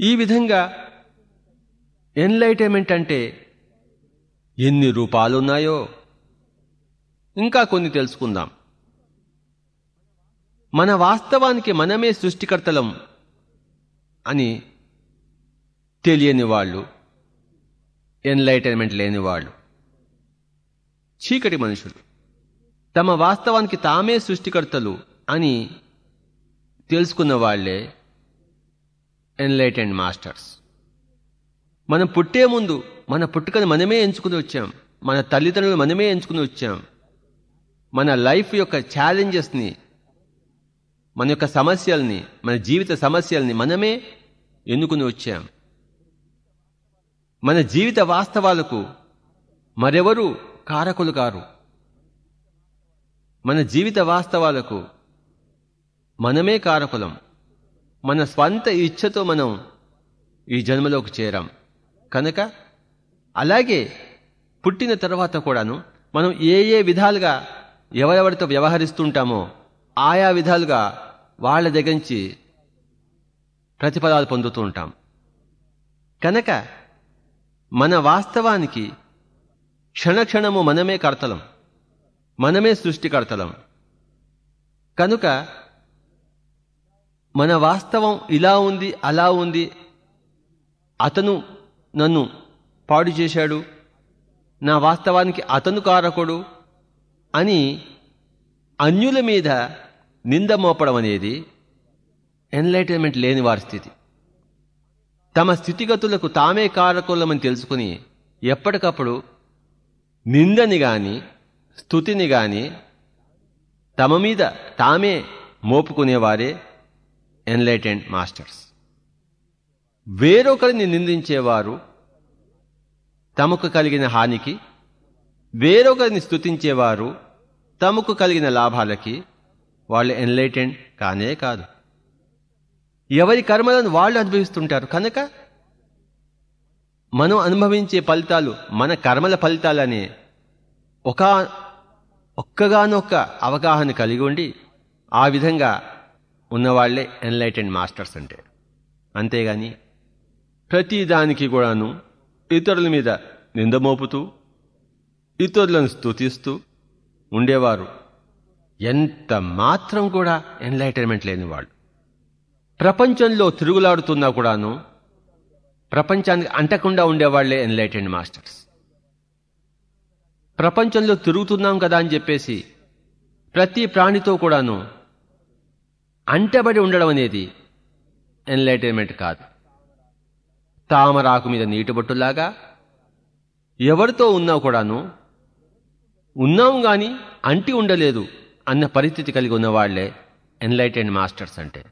ఈ విధంగా ఎన్లైటైన్మెంట్ అంటే ఎన్ని రూపాలున్నాయో ఇంకా కొన్ని తెలుసుకుందాం. మన వాస్తవానికి మనమే సృష్టికర్తలం అని తెలియని వాళ్ళు ఎన్లైటైన్మెంట్ లేని వాళ్ళు చీకటి మనుషులు. తమ వాస్తవానికి తామే సృష్టికర్తలు అని తెలుసుకున్న వాళ్ళే ఎన్లైటెండ్ మాస్టర్స్ మనం పుట్టే ముందు మన పుట్టుకను మనమే ఎంచుకుని వచ్చాం. మన తల్లిదండ్రులు మనమే ఎంచుకుని వచ్చాం. మన లైఫ్ యొక్క ఛాలెంజెస్ని మన యొక్క సమస్యల్ని మన జీవిత సమస్యల్ని మనమే ఎన్నుకుని వచ్చాం. మన జీవిత వాస్తవాలకు మరెవరు కారకులు కారు. మన జీవిత వాస్తవాలకు మనమే కారకులం. మన స్వంత ఇచ్ఛతో మనం ఈ జన్మలోకి చేరాం. కనుక అలాగే పుట్టిన తర్వాత కూడాను మనం ఏ ఏ విధాలుగా ఎవరెవరితో వ్యవహరిస్తుంటామో ఆయా విధాలుగా వాళ్ళ దగ్గర నుంచి ప్రతిఫలాలు పొందుతూ ఉంటాం. కనుక మన వాస్తవానికి క్షణక్షణము మనమే కర్తలం. మనమే సృష్టికర్తలం. కనుక మన వాస్తవం ఇలా ఉంది అలా ఉంది. అతను నన్ను పాడు చేశాడు. నా వాస్తవానికి అతను కారకుడు అని అన్యుల మీద నింద మోపడం అనేది ఎన్లైటన్మెంట్ లేని వారి స్థితి. తమ స్థితిగతులకు తామే కారకులమని తెలుసుకుని ఎప్పటికప్పుడు నిందని గాని స్థుతిని గాని తమ మీద తామే మోపుకునేవారే ఎన్లైటెండ్ మాస్టర్స్ వేరొకరిని నిందించేవారు తమకు కలిగిన హానికి వేరొకరిని స్థుతించేవారు తమకు కలిగిన లాభాలకి వాళ్ళు ఎన్లైటెండ్ కానే కాదు. ఎవరి కర్మలను వాళ్ళు అనుభవిస్తుంటారు కనుక మనం అనుభవించే ఫలితాలు మన కర్మల ఫలితాలనే ఒక ఒక్కగానొక్క అవగాహన కలిగి ఉండి ఆ విధంగా ఉన్నవాళ్ళే ఎన్లైటెండ్ మాస్టర్స్ అంటే. అంతేగాని ప్రతిదానికి కూడాను ఇతరుల మీద నిందమోపుతూ ఇతరులను స్తుతిస్తూ ఉండేవారు. ఎంత మాత్రం కూడా ఎన్లైటన్మెంట్ లేని వాళ్ళు. ప్రపంచంలో తిరుగులాడుతున్నా కూడాను ప్రపంచానికి అంటకుండా ఉండేవాళ్ళే ఎన్లైటెండ్ మాస్టర్స్. ప్రపంచంలో తిరుగుతున్నాం కదా అని చెప్పేసి ప్రతి ప్రాణితో కూడాను అంటబడి ఉండడం అనేది ఎన్లైటైన్మెంట్ కాదు. తామరాకు మీద నీటిబొట్టులాగా ఎవరితో ఉన్నా కూడాను ఉన్నాం గాని అంటి ఉండలేదు అన్న పరిస్థితి కలిగి ఉన్నవాళ్ళే ఎన్లైటెండ్ మాస్టర్స్ అంటే.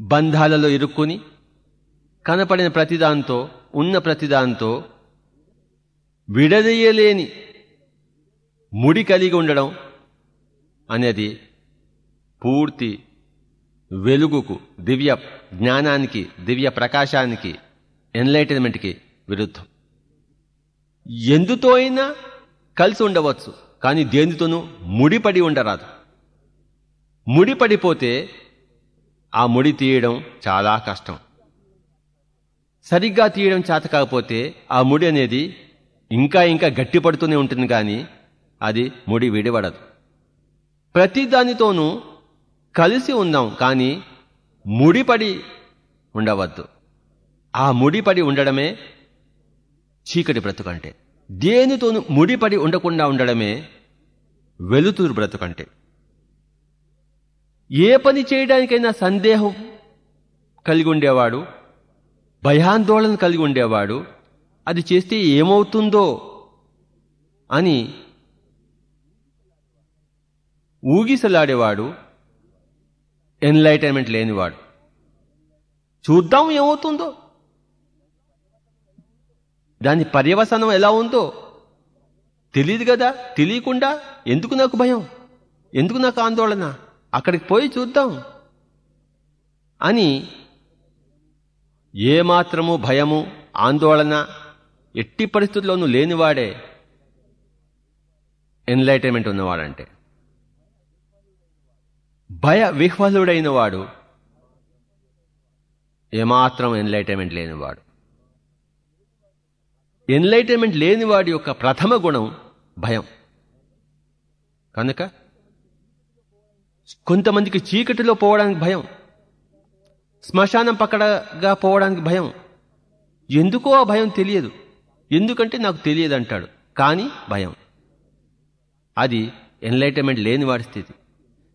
బంధాలలో ఇరుక్కుని కనపడిన ప్రతిదాంతో ఉన్న ప్రతిదాంతో విడదీయలేని ముడి కలిగి ఉండడం అనేది పూర్తి వెలుగుకు దివ్య జ్ఞానానికి దివ్య ప్రకాశానికి ఎన్లైటన్మెంట్కి విరుద్ధం. ఎందుతో అయినా కలిసి ఉండవచ్చు కానీ దేనితోనూ ముడిపడి ఉండరాదు. ముడిపడిపోతే ఆ ముడి తీయడం చాలా కష్టం. సరిగ్గా తీయడం చేత కాకపోతే ఆ ముడి అనేది ఇంకా ఇంకా గట్టిపడుతూనే ఉంటుంది కానీ అది ముడి విడిపడదు. ప్రతి దానితోనూ కలిసి ఉందాం కానీ ముడిపడి ఉండవద్దు. ఆ ముడిపడి ఉండడమే చీకటి బ్రతుకంటే. దేనితోనూ ముడిపడి ఉండకుండా ఉండడమే వెలుతురు బ్రతుకంటే. ఏ పని చేయడానికైనా సందేహం కలిగి ఉండేవాడు భయాందోళన కలిగి ఉండేవాడు అది చేస్తే ఏమవుతుందో అని ఊగిసలాడేవాడు ఎన్లైటైన్మెంట్ లేనివాడు. చూద్దాం ఏమవుతుందో. దాని పర్యవసనం ఎలా ఉందో. తెలియదు కదా తెలియకుండా. ఎందుకు నాకు భయం? ఎందుకు నాకు ఆందోళన? అక్కడికి పోయి చూద్దాం. అని ఏమాత్రము భయము ఆందోళన ఎట్టి పరిస్థితుల్లోనూ లేనివాడే ఎన్లైటైన్మెంట్ ఉన్నవాడంటే. భయ విహ్వలుడైన వాడు ఏమాత్రం ఎన్లైటైన్మెంట్ లేనివాడు. ఎన్లైటైన్మెంట్ లేనివాడి యొక్క ప్రథమ గుణం భయం. కనుక కొంతమందికి చీకటిలో పోవడానికి భయం శ్మశానం పక్కడగా పోవడానికి భయం. ఎందుకో ఆ భయం తెలియదు. ఎందుకంటే నాకు తెలియదు అంటాడు కానీ భయం. అది ఎన్లైటైన్మెంట్ లేనివాడి స్థితి.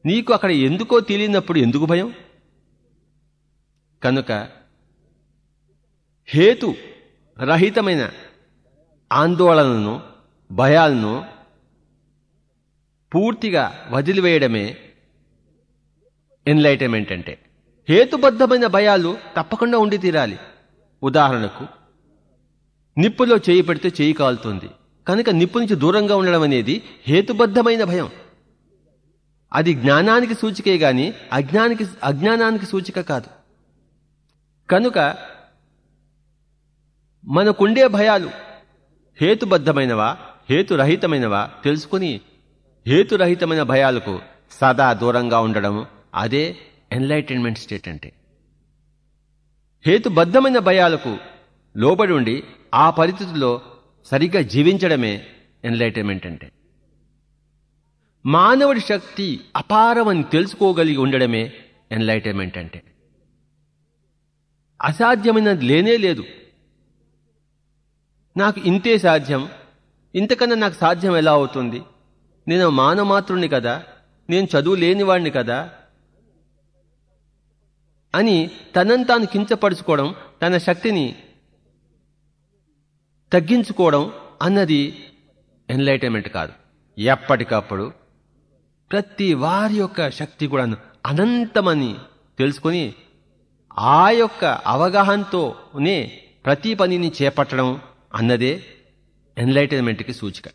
నీకు అక్కడ ఎందుకో తెలియనప్పుడు ఎందుకు భయం? కనుక హేతు రహితమైన ఆందోళనను భయాలను పూర్తిగా వదిలివేయడమే ఎన్లైటైన్మెంట్ అంటే. హేతుబద్ధమైన భయాలు తప్పకుండా ఉండి తీరాలి. ఉదాహరణకు నిప్పులో చేయి పెడితే చేయి కాలుతుంది. కనుక నిప్పు నుంచి దూరంగా ఉండడం అనేది హేతుబద్ధమైన భయం. అది జ్ఞానానికి సూచికే గాని అజ్ఞానికి అజ్ఞానానికి సూచిక కాదు. కనుక మనకుండే భయాలు హేతుబద్ధమైనవా హేతురహితమైనవా తెలుసుకుని హేతురహితమైన భయాలకు సదా దూరంగా ఉండడం అదే ఎన్లైటన్మెంట్ స్టేట్ అంటే. హేతుబద్ధమైన భయాలకు లోబడి ఉండి ఆ పరిస్థితుల్లో సరిగ్గా జీవించడమే ఎన్లైటన్మెంట్ అంటే. మానవుడి శక్తి అపారమని తెలుసుకోగలిగి ఉండడమే ఎన్లైటైన్మెంట్ అంటే. అసాధ్యమైనది లేనే లేదు. నాకు ఇంతే సాధ్యం. ఇంతకన్నా నాకు సాధ్యం ఎలా అవుతుంది? నేను మానమాత్రుణ్ణి కదా? నేను చదువు లేనివాడిని కదా? అని తనను తాను కించపరుచుకోవడం తన శక్తిని తగ్గించుకోవడం అన్నది ఎన్లైటైన్మెంట్ కాదు. ఎప్పటికప్పుడు ప్రతి వారి యొక్క శక్తి కూడా అనంతమని తెలుసుకొని ఆ యొక్క అవగాహనతోనే ప్రతి పనిని చేపట్టడం అన్నదే ఎన్లైటన్మెంట్కి సూచిక.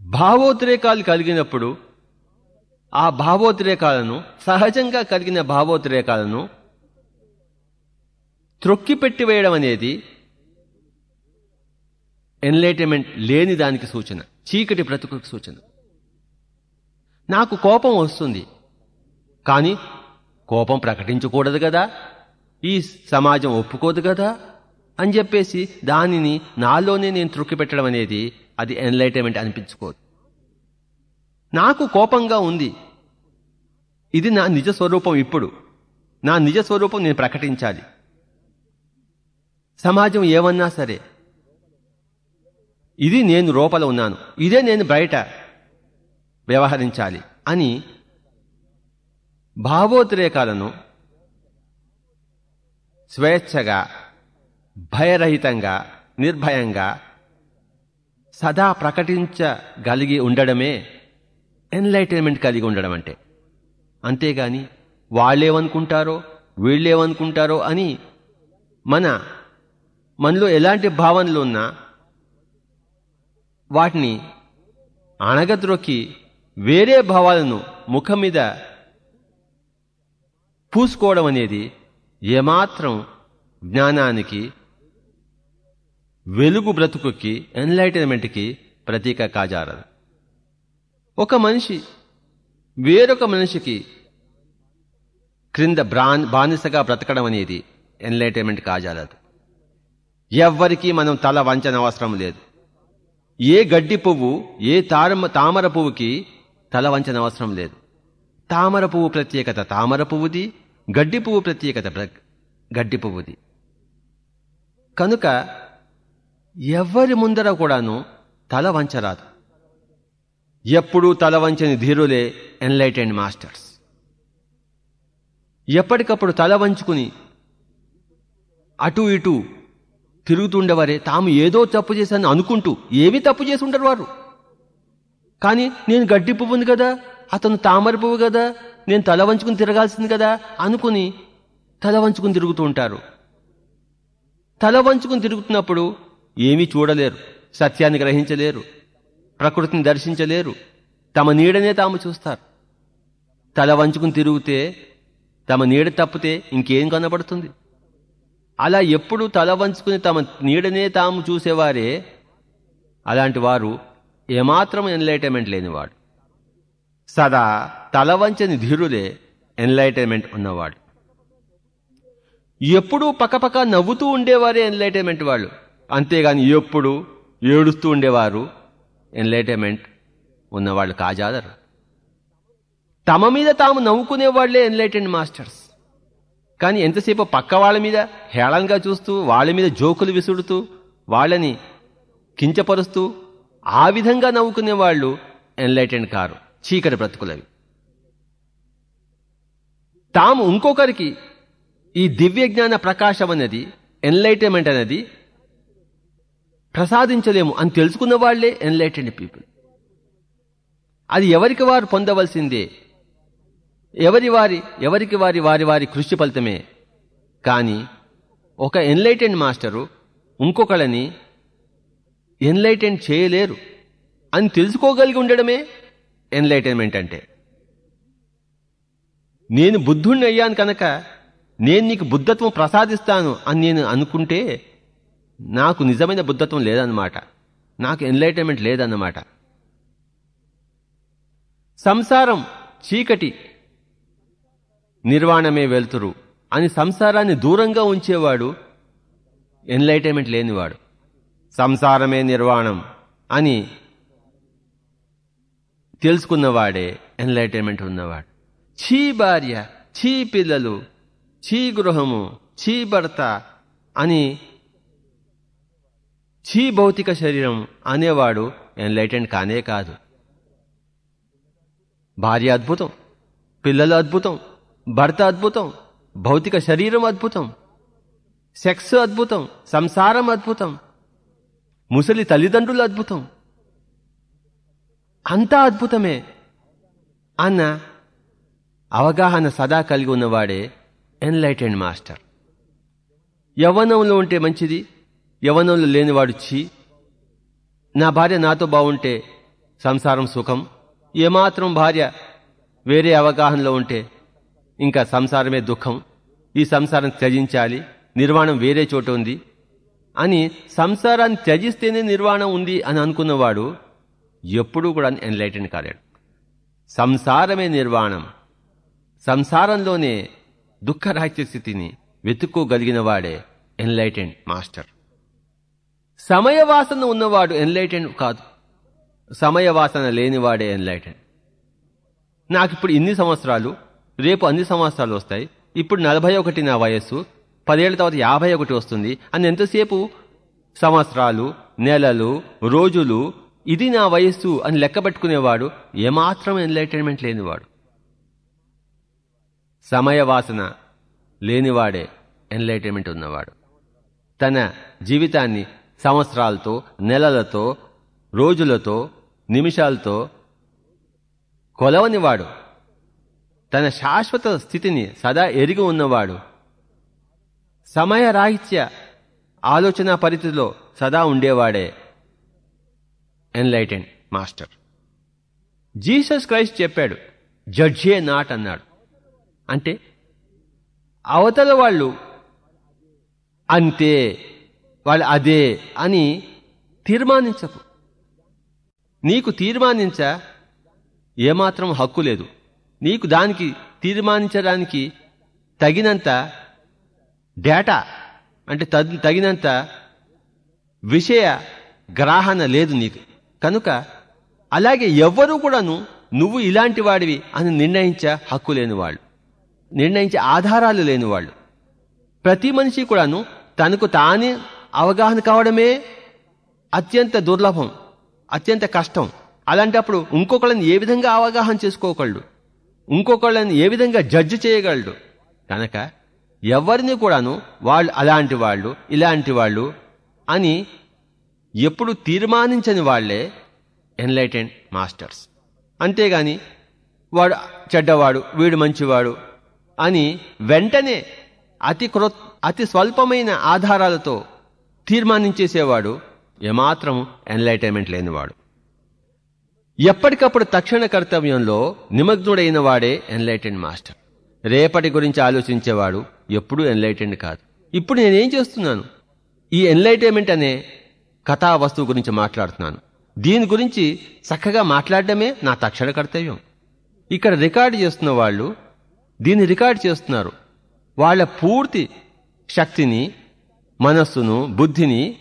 భావోద్రేకాలు కలిగినప్పుడు ఆ భావోద్రేకాలను సహజంగా కలిగిన భావోద్రేకాలను త్రొక్కిపెట్టి వేయడం అనేది ఎన్లైటైన్మెంట్ లేని దానికి సూచన చీకటి బ్రతుకు సూచన. నాకు కోపం వస్తుంది. కానీ కోపం ప్రకటించకూడదు కదా. ఈ సమాజం ఒప్పుకోదు కదా. అని చెప్పేసి దానిని నాలోనే నేను త్రొక్కిపెట్టడం అనేది అది ఎన్లైటైన్మెంట్ అనిపించుకోదు. నాకు కోపంగా ఉంది. ఇది నా నిజ స్వరూపం ఇప్పుడు. నా నిజ స్వరూపం నేను ప్రకటించాలి. సమాజం ఏమన్నా సరే. ఇది నేను లోపల ఉన్నాను. ఇదే నేను బయట. వ్యవహరించాలి అని భావోద్రేకాలను స్వేచ్ఛగా భయరహితంగా నిర్భయంగా సదా ప్రకటించగలిగి ఉండడమే ఎన్లైటైన్మెంట్ కలిగి ఉండడం అంటే. అంతేగాని వాళ్ళేమనుకుంటారో వీళ్ళేమనుకుంటారో అని మన మనలో ఎలాంటి భావనలు ఉన్నా వాటిని అణగద్రొక్కి వేరే భావాలను ముఖం మీద పూసుకోవడం అనేది ఏమాత్రం జ్ఞానానికి వెలుగు బ్రతుకుకి ఎన్లైటన్మెంట్కి ప్రతీక కాజారదు. ఒక మనిషి వేరొక మనిషికి క్రింద బ్రాన్ బానిసగా బ్రతకడం అనేది ఎన్లైటన్మెంట్ కాజాలదు ఎవ్వరికీ మనం తల వంచన అవసరం లేదు. ఏ గడ్డి పువ్వు ఏ తారమ తామర పువ్వుకి తల వంచన అవసరం లేదు. తామర పువ్వు ప్రత్యేకత తామర పువ్వుది గడ్డి పువ్వు ప్రత్యేకత గడ్డి పువ్వుది. కనుక ఎవ్వరి ముందర కూడాను తల వంచరాదు. ఎప్పుడూ తల వంచని ధీరులే ఎన్లైటెండ్ మాస్టర్స్. ఎప్పటికప్పుడు తల వంచుకుని అటు ఇటు తిరుగుతుండేవారే తాము ఏదో తప్పు చేశాను అనుకుంటూ ఏమీ తప్పు చేసి ఉండరు వారు. కానీ నేను గడ్డి పువ్వుంది కదా అతను తామర పువ్వు కదా నేను తల వంచుకుని తిరగాల్సింది కదా అనుకుని తల వంచుకుని తిరుగుతూ ఉంటారు. తల వంచుకుని తిరుగుతున్నప్పుడు ఏమీ చూడలేరు సత్యాన్ని గ్రహించలేరు ప్రకృతిని దర్శించలేరు తమ నీడనే తాము చూస్తారు. తల వంచుకుని తిరిగితే తమ నీడ తప్పితే ఇంకేం కనబడుతుంది? అలా ఎప్పుడు తల వంచుకుని తమ నీడనే తాము చూసేవారే అలాంటి వారు ఏమాత్రం ఎన్లైటైన్మెంట్ లేనివాడు. సదా తల వంచని ధీరులే ఎన్లైటైన్మెంట్ ఉన్నవాడు. ఎప్పుడూ పక్కపక్క నవ్వుతూ ఉండేవారే ఎన్లైటైన్మెంట్ వాళ్ళు. అంతేగాని ఎప్పుడు ఏడుస్తూ ఉండేవారు ఎన్లైటైన్మెంట్ ఉన్నవాళ్ళు కాజాదరు. తమ మీద తాము నవ్వుకునేవాళ్ళే ఎన్లైటెండ్ మాస్టర్స్ కానీ ఎంతసేపు పక్క వాళ్ళ మీద హేళంగా చూస్తూ వాళ్ళ మీద జోకులు విసుడుతూ వాళ్ళని కించపరుస్తూ ఆ విధంగా నవ్వుకునే వాళ్ళు ఎన్లైటెండ్ కారు చీకటి బ్రతుకులవి. తాము ఇంకొకరికి ఈ దివ్య జ్ఞాన ప్రకాశం అనేది ఎన్లైటన్మెంట్ అనేది ప్రసాదించలేము అని తెలుసుకున్న వాళ్ళే ఎన్లైటెండ్ పీపుల్. అది ఎవరికి వారు పొందవలసిందే? ఎవరి వారి ఎవరికి వారి వారి వారి కృషి ఫలితమే. కానీ ఒక ఎన్లైటెండ్ మాస్టరు ఇంకొకళ్ళని ఎన్లైటెన్ చేయలేరు. అని తెలుసుకోగలిగి ఉండడమే ఎన్లైటైన్మెంట్ అంటే. నేను బుద్ధుణ్ణి అయ్యాను కనుక నేను నీకు బుద్ధత్వం ప్రసాదిస్తాను అని నేను అనుకుంటే నాకు నిజమైన బుద్ధత్వం లేదన్నమాట. నాకు ఎన్లైటైన్మెంట్ లేదన్నమాట. సంసారం చీకటి నిర్వాణమే వెళ్తురు అని సంసారాన్ని దూరంగా ఉంచేవాడు ఎన్లైటైన్మెంట్ లేనివాడు. సంసారమే నిర్వాణం అని తెలుసుకున్నవాడే ఎన్లైటైన్మెంట్ ఉన్నవాడు. ఛీ భార్య ఛీ పిల్లలు ఛీ గృహము ఛీ భర్త అని ఛీ భౌతిక శరీరం అనేవాడు ఎన్లైటెంట్ కానే కాదు. భార్య అద్భుతం పిల్లలు అద్భుతం భర్త అద్భుతం భౌతిక శరీరం అద్భుతం సెక్స్ అద్భుతం సంసారం అద్భుతం ముసలి తల్లిదండ్రులు అద్భుతం. అంతా అద్భుతమే. అన్న అవగాహన సదా కలిగి ఉన్నవాడే ఎన్లైటెండ్ మాస్టర్. యవ్వనంలో ఉంటే మంచిది యవ్వనంలో లేనివాడు ఛీ. నా భార్య నాతో బాగుంటే సంసారం సుఖం ఏమాత్రం భార్య వేరే అవగాహనలో ఉంటే ఇంకా సంసారమే దుఃఖం. ఈ సంసారం త్యజించాలి నిర్వాణం వేరే చోట ఉంది. అని సంసారాన్ని త్యజిస్తేనే నిర్వాణం ఉంది అని అనుకున్నవాడు ఎప్పుడూ కూడా ఎన్లైటెండ్ కాలేడు. సంసారమే నిర్వాణం. సంసారంలోనే దుఃఖరాహిత్య స్థితిని వెతుక్కోగలిగిన వాడే ఎన్లైటెండ్ మాస్టర్ సమయవాసన ఉన్నవాడు ఎన్లైటెండ్ కాదు. సమయవాసన లేనివాడే ఎన్లైటెండ్ నాకు ఇప్పుడు ఇన్ని సంవత్సరాలు రేపు అన్ని సంవత్సరాలు వస్తాయి. ఇప్పుడు నలభై ఒకటి నా వయస్సు. పదేళ్ళ తర్వాత యాభై ఒకటి వస్తుంది. అని ఎంతసేపు? సంవత్సరాలు నెలలు రోజులు. ఇది నా వయస్సు అని లెక్క పెట్టుకునేవాడు ఏమాత్రం ఎన్లైటైన్మెంట్ లేనివాడు. సమయవాసన లేనివాడే ఎన్లైటైన్మెంట్ ఉన్నవాడు. తన జీవితాన్ని సంవత్సరాలతో నెలలతో రోజులతో నిమిషాలతో కొలవనివాడు. తన శాశ్వత స్థితిని సదా ఎరిగి ఉన్నవాడు. సమయరాహిత్య ఆలోచన పరిధిలో సదా ఉండేవాడే. ఎన్లైటెండ్ మాస్టర్ జీసస్ క్రైస్ట్ చెప్పాడు జడ్జే నాట్ అన్నాడు. అంటే అవతల వాళ్ళు అంతే వాళ్ళు అదే అని తీర్మానించకు. నీకు తీర్మానించ ఏమాత్రం హక్కు లేదు. నీకు దానికి తీర్మానించడానికి తగినంత డేటా అంటే తగినంత విషయ గ్రాహణ లేదు నీకు. కనుక అలాగే ఎవ్వరూ కూడాను నువ్వు ఇలాంటి వాడివి అని నిర్ణయించే హక్కు లేని వాళ్ళు. నిర్ణయించే ఆధారాలు లేని వాళ్ళు. ప్రతి మనిషి కూడాను తనకు తానే అవగాహన కావడమే అత్యంత దుర్లభం అత్యంత కష్టం. అలాంటప్పుడు ఇంకొకళ్ళని ఏ విధంగా అవగాహన చేసుకోగలడు? ఇంకొకళ్ళని ఏ విధంగా జడ్జి చేయగలడు? కనుక ఎవరిని కూడాను వాళ్ళు అలాంటి వాళ్ళు ఇలాంటి వాళ్ళు అని ఎప్పుడు తీర్మానించని వాళ్ళే ఎన్లైటెండ్ మాస్టర్స్. అంతేగాని వాడు చెడ్డవాడు వీడు మంచివాడు అని వెంటనే అతి క్రొ అతి స్వల్పమైన ఆధారాలతో తీర్మానించేసేవాడు ఏమాత్రం ఎన్లైటైన్మెంట్ లేనివాడు. ఎప్పటికప్పుడు తక్షణ కర్తవ్యంలో నిమగ్నుడైన వాడే ఎన్లైటెండ్ మాస్టర్. రేపటి గురించి ఆలోచించేవాడు ఎప్పుడూ ఎన్లైటెండ్ కాదు. ఇప్పుడు నేనేం చేస్తున్నాను? ఈ ఎన్లైటైన్మెంట్ అనే కథా వస్తువు గురించి మాట్లాడుతున్నాను. దీని గురించి చక్కగా మాట్లాడడమే నా తక్షణ కర్తవ్యం. ఇక్కడ రికార్డు చేస్తున్న వాళ్ళు దీన్ని రికార్డు చేస్తున్నారు. వాళ్ళ పూర్తి శక్తిని మనస్సును బుద్ధిని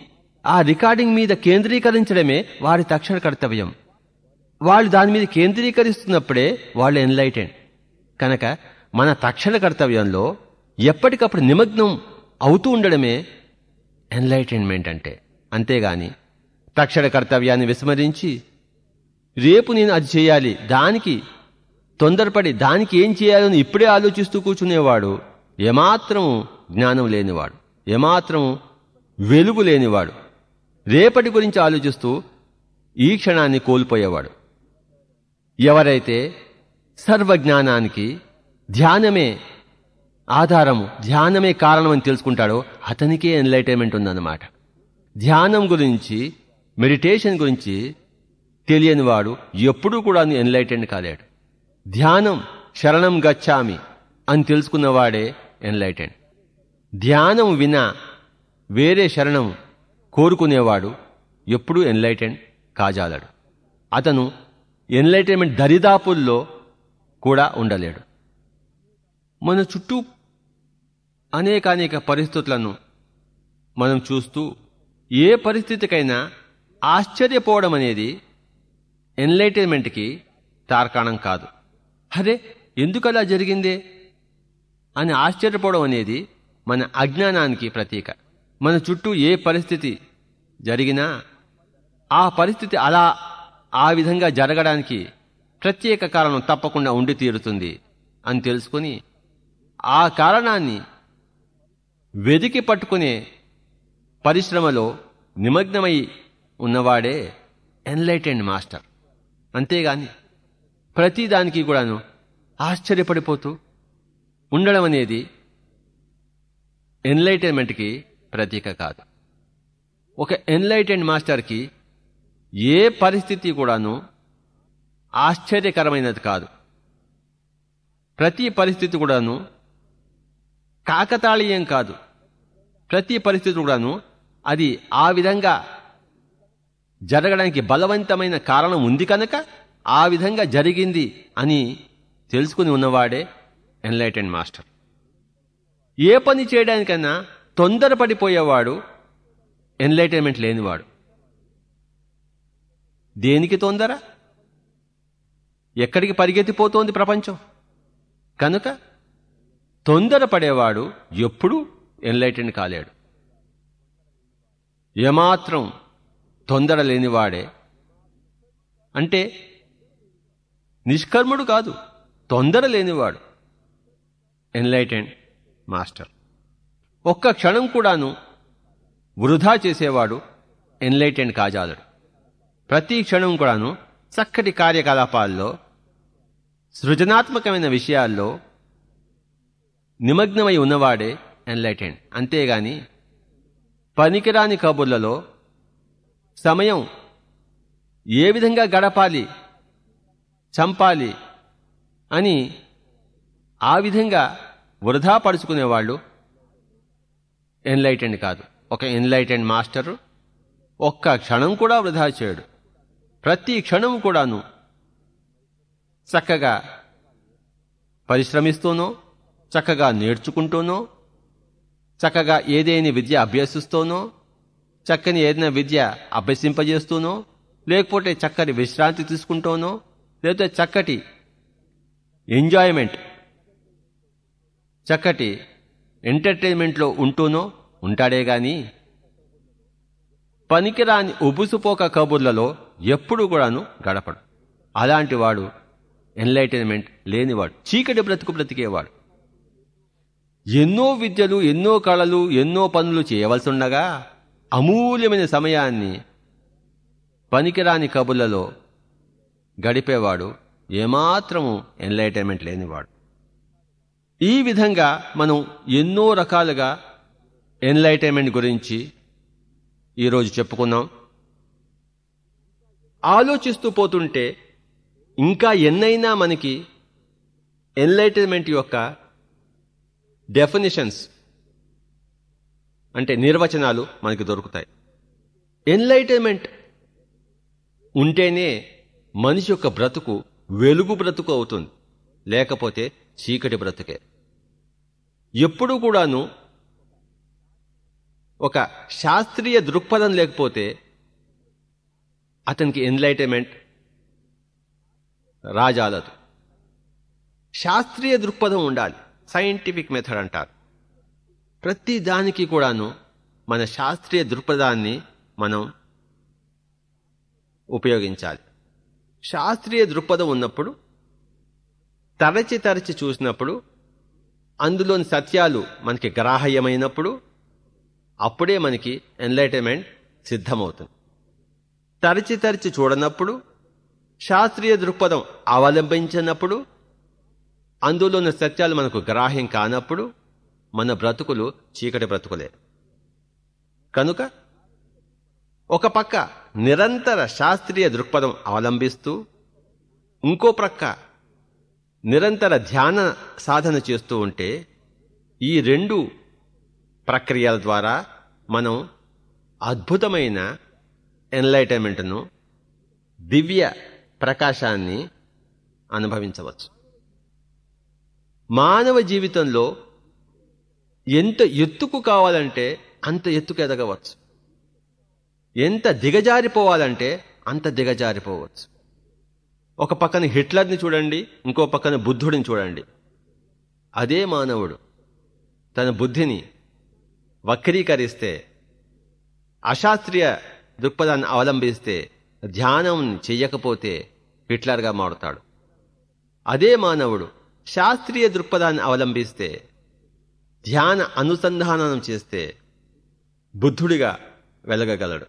ఆ రికార్డింగ్ మీద కేంద్రీకరించడమే వారి తక్షణ కర్తవ్యం. వాళ్ళు దాని మీద కేంద్రీకరిస్తున్నప్పుడే వాళ్ళు ఎన్లైటెండ్. కనుక మన తక్షణ కర్తవ్యంలో ఎప్పటికప్పుడు నిమగ్నం అవుతూ ఉండడమే ఎన్లైటైన్మెంట్ అంటే. అంతేగాని తక్షణ కర్తవ్యాన్ని విస్మరించి రేపు నేను అది చేయాలి దానికి తొందరపడి దానికి ఏం చేయాలని ఇప్పుడే ఆలోచిస్తూ కూర్చునేవాడు ఏమాత్రం జ్ఞానం లేనివాడు ఏమాత్రం వెలుగు లేనివాడు. రేపటి గురించి ఆలోచిస్తూ ఈ క్షణాన్ని కోల్పోయేవాడు. ఎవరైతే సర్వజ్ఞానానికి ధ్యానమే ఆధారము ధ్యానమే కారణం అని తెలుసుకుంటాడో అతనికే ఎన్లైటైన్మెంట్ ఉందన్నమాట. ధ్యానం గురించి మెడిటేషన్ గురించి తెలియని వాడు ఎప్పుడూ కూడా ఎన్లైటెండ్ కాలేడు. ధ్యానం శరణం గచ్చామి అని తెలుసుకున్నవాడే ఎన్లైటెండ్ ధ్యానం వినా వేరే శరణం కోరుకునేవాడు ఎప్పుడూ ఎన్లైటెండ్ కాజాలడు. అతను ఎన్లైటైన్మెంట్ దరిదాపుల్లో కూడా ఉండలేడు. మన చుట్టూ అనేకానేక పరిస్థితులను మనం చూస్తూ ఏ పరిస్థితికైనా ఆశ్చర్యపోవడం అనేది ఎన్లైటైన్మెంట్కి తార్కాణం కాదు. అరే ఎందుకలా జరిగిందే? అని ఆశ్చర్యపోవడం అనేది మన అజ్ఞానానికి ప్రతీక. మన చుట్టూ ఏ పరిస్థితి జరిగినా ఆ పరిస్థితి అలా ఆ విధంగా జరగడానికి ప్రత్యేక కారణం తప్పకుండా ఉండి తీరుతుంది అని తెలుసుకుని ఆ కారణాన్ని వెదికి పట్టుకునే పరిశ్రమలో నిమగ్నమై ఉన్నవాడే ఎన్లైటెండ్ మాస్టర్. అంతేగాని ప్రతిదానికి కూడాను ఆశ్చర్యపడిపోతూ ఉండడం అనేది ఎన్లైటైన్మెంట్కి ప్రతీక కాదు. ఒక ఎన్లైటెండ్ మాస్టర్కి ఏ పరిస్థితి కూడాను ఆశ్చర్యకరమైనది కాదు. ప్రతి పరిస్థితి కూడాను కాకతాళీయం కాదు. ప్రతి పరిస్థితి కూడాను అది ఆ విధంగా జరగడానికి బలవంతమైన కారణం ఉంది కనుక ఆ విధంగా జరిగింది అని తెలుసుకుని ఉన్నవాడే ఎన్లైటెండ్ మాస్టర్. ఏ పని చేయడానికైనా తొందరపడిపోయేవాడు ఎన్లైటైన్మెంట్ లేనివాడు. దేనికి తొందర? ఎక్కడికి పరిగెత్తిపోతోంది ప్రపంచం? కనుక తొందరపడేవాడు ఎప్పుడూ ఎన్లైటెండ్ కాలేడు. ఏమాత్రం తొందర లేనివాడే అంటే నిష్కర్ముడు కాదు తొందర లేనివాడు ఎన్లైటెండ్ మాస్టర్. ఒక్క క్షణం కూడాను వృధా చేసేవాడు ఎన్లైటెండ్ కాజాలడు. ప్రతి క్షణం కూడాను చక్కటి కార్యకలాపాల్లో సృజనాత్మకమైన విషయాల్లో నిమగ్నమై ఉన్నవాడే ఎన్లైటెండ్ అంతేగాని పనికిరాని కబుర్లలో సమయం ఏ విధంగా గడపాలి చంపాలి అని ఆ విధంగా వృధా పరుచుకునేవాళ్ళు ఎన్లైటెండ్ కాదు. ఒక ఎన్లైటెండ్ మాస్టరు ఒక్క క్షణం కూడా వృధా చేయడు. ప్రతి క్షణం కూడాను చక్కగా పరిశ్రమిస్తూనో చక్కగా నేర్చుకుంటూనో చక్కగా ఏదైనా విద్య అభ్యసిస్తూనో చక్కని ఏదైనా విద్య అభ్యసింపజేస్తూనో లేకపోతే చక్కటి విశ్రాంతి తీసుకుంటూనో లేకపోతే చక్కటి ఎంజాయ్మెంట్ చక్కటి ఎంటర్టైన్మెంట్లో ఉంటూనో ఉంటాడే గాని పనికిరాని ఉబుసుపోక కబుర్లలో ఎప్పుడు కూడాను గడపడు. అలాంటి వాడు ఎన్లైటైన్మెంట్ లేనివాడు చీకటి బ్రతుకు బ్రతికేవాడు. ఎన్నో విద్యలు ఎన్నో కళలు ఎన్నో పనులు చేయవలసి ఉండగా అమూల్యమైన సమయాన్ని పనికిరాని కబుర్లలో గడిపేవాడు ఏమాత్రము ఎన్లైటైన్మెంట్ లేనివాడు. ఈ విధంగా మనం ఎన్నో రకాలుగా ఎన్లైటైన్మెంట్ గురించి ఈరోజు చెప్పుకున్నాం. ఆలోచిస్తూ పోతుంటే ఇంకా ఎన్నైనా మనకి ఎన్లైటైన్మెంట్ యొక్క డెఫినిషన్స్ అంటే నిర్వచనాలు మనకి దొరుకుతాయి. ఎన్లైటైన్మెంట్ ఉంటేనే మనిషి యొక్క బ్రతుకు వెలుగు బ్రతుకు అవుతుంది లేకపోతే చీకటి బ్రతుకే. ఎప్పుడు కూడాను ఒక శాస్త్రీయ దృక్పథం లేకపోతే అతనికి ఎన్లైటైన్మెంట్ రాజాలదు. శాస్త్రీయ దృక్పథం ఉండాలి. సైంటిఫిక్ మెథడ్ అంటారు. ప్రతి దానికి కూడాను మన శాస్త్రీయ దృక్పథాన్ని మనం ఉపయోగించాలి. శాస్త్రీయ దృక్పథం ఉన్నప్పుడు తరచి తరచి చూసినప్పుడు అందులోని సత్యాలు మనకి గ్రాహ్యమైనప్పుడు అప్పుడే మనకి ఎన్లైటన్మెంట్ సిద్ధమవుతుంది. తరచి తరచి చూడనప్పుడు శాస్త్రీయ దృక్పథం అవలంబించినప్పుడు అందులోని సత్యాలు మనకు గ్రాహ్యం కానప్పుడు మన బ్రతుకులు చీకటి బ్రతుకులే. కనుక ఒక పక్క నిరంతర శాస్త్రీయ దృక్పథం అవలంబిస్తూ ఇంకో ప్రక్క నిరంతర ధ్యాన సాధన చేస్తూ ఉంటే ఈ రెండు ప్రక్రియల ద్వారా మనం అద్భుతమైన ఎన్లైటన్మెంట్ను దివ్య ప్రకాశాన్ని అనుభవించవచ్చు. మానవ జీవితంలో ఎంత ఎత్తుకు కావాలంటే అంత ఎత్తుకు ఎదగవచ్చు. ఎంత దిగజారిపోవాలంటే అంత దిగజారిపోవచ్చు. ఒక పక్కన హిట్లర్ని చూడండి ఇంకో పక్కన బుద్ధుడిని చూడండి. అదే మానవుడు. తన బుద్ధిని వక్రీకరిస్తే అశాస్త్రీయ దృక్పథాన్ని అవలంబిస్తే ధ్యానం చెయ్యకపోతే హిట్లర్గా మారుతాడు. అదే మానవుడు. శాస్త్రీయ దృక్పథాన్ని అవలంబిస్తే ధ్యాన అనుసంధానం చేస్తే బుద్ధుడిగా వెలగగలడు.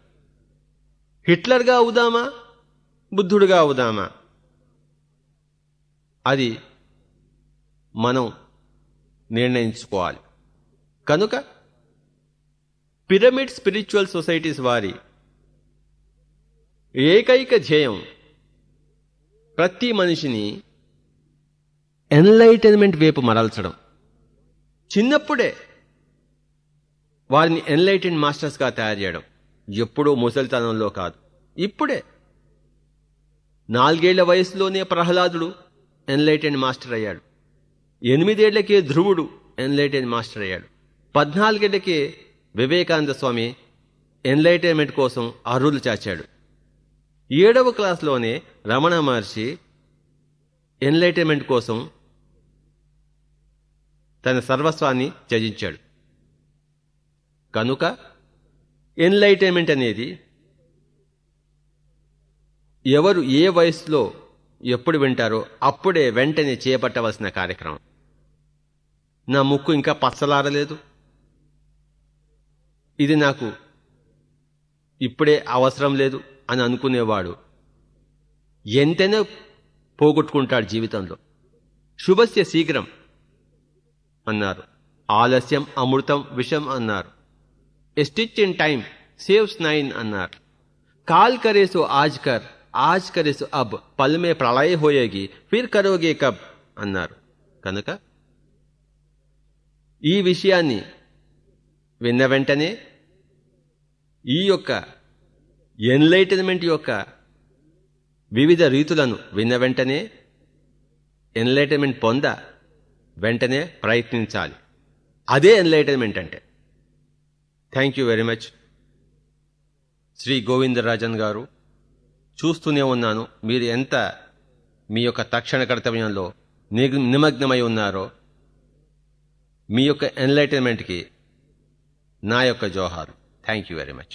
హిట్లర్గా అవుదామా? బుద్ధుడిగా అవుదామా? అది మనం నిర్ణయించుకోవాలి. కనుక పిరమిడ్ స్పిరిచువల్ సొసైటీస్ వారి ఏకైక ధ్యేయం ప్రతి మనిషిని ఎన్లైటైన్మెంట్ వైపు మరల్చడం. చిన్నప్పుడే వారిని ఎన్లైటెన్ మాస్టర్స్గా తయారు చేయడం ఎప్పుడూ ముసలితనంలో కాదు. ఇప్పుడే నాలుగేళ్ళ వయసులోనే ప్రహ్లాదుడు ఎన్లైటెన్ మాస్టర్ అయ్యాడు. ఎనిమిదేళ్ళకే ధ్రువుడు ఎన్లైటెన్ మాస్టర్ అయ్యాడు. పద్నాలుగేళ్ళకే వివేకానంద స్వామి ఎన్లైటైన్మెంట్ కోసం అర్హులు చాచాడు. ఏడవ క్లాస్లోనే రమణ మహర్షి ఎన్లైటైన్మెంట్ కోసం తన సర్వస్వాన్ని త్యజించాడు. కనుక ఎన్లైటైన్మెంట్ అనేది ఎవరు ఏ వయసులో ఎప్పుడు వింటారో అప్పుడే వెంటనే చేపట్టవలసిన కార్యక్రమం. నా ముక్కు ఇంకా పచ్చలారలేదు. ఇది నాకు ఇప్పుడే అవసరం లేదు అని అనుకునేవాడు. ఎంతైనా పోగొట్టుకుంటాడు జీవితంలో. శుభస్య శీఘ్రం. అన్నారు. ఆలస్యం అమృతం విషం అన్నారు. A stitch in time saves nine అన్నారు. కాల్ కరేసు ఆజ్ కర్ ఆజ్ కరేసు అబ్ పల్మే ప్రళయ హోయేగి ఫిర్ కరోగే కబ్ అన్నారు. కనుక ఈ విషయాన్ని విన్న వెంటనే ఈ యొక్క ఎన్లైటన్మెంట్ యొక్క వివిధ రీతులను విన్న వెంటనే ఎన్లైటన్మెంట్ పొంద వెంటనే ప్రయత్నించాలి. అదే ఎన్లైటన్మెంట్ అంటే. Thank you very much Shri Govindarajan garu చూస్తూనే ఉన్నాను. మీరు ఎంత మీ యొక్క తక్షణ కర్తవ్యంలో నిమగ్నమై ఉన్నారో మీ యొక్క ఎన్లైటన్మెంట్కి నా యొక్క జోహార్. Thank you very much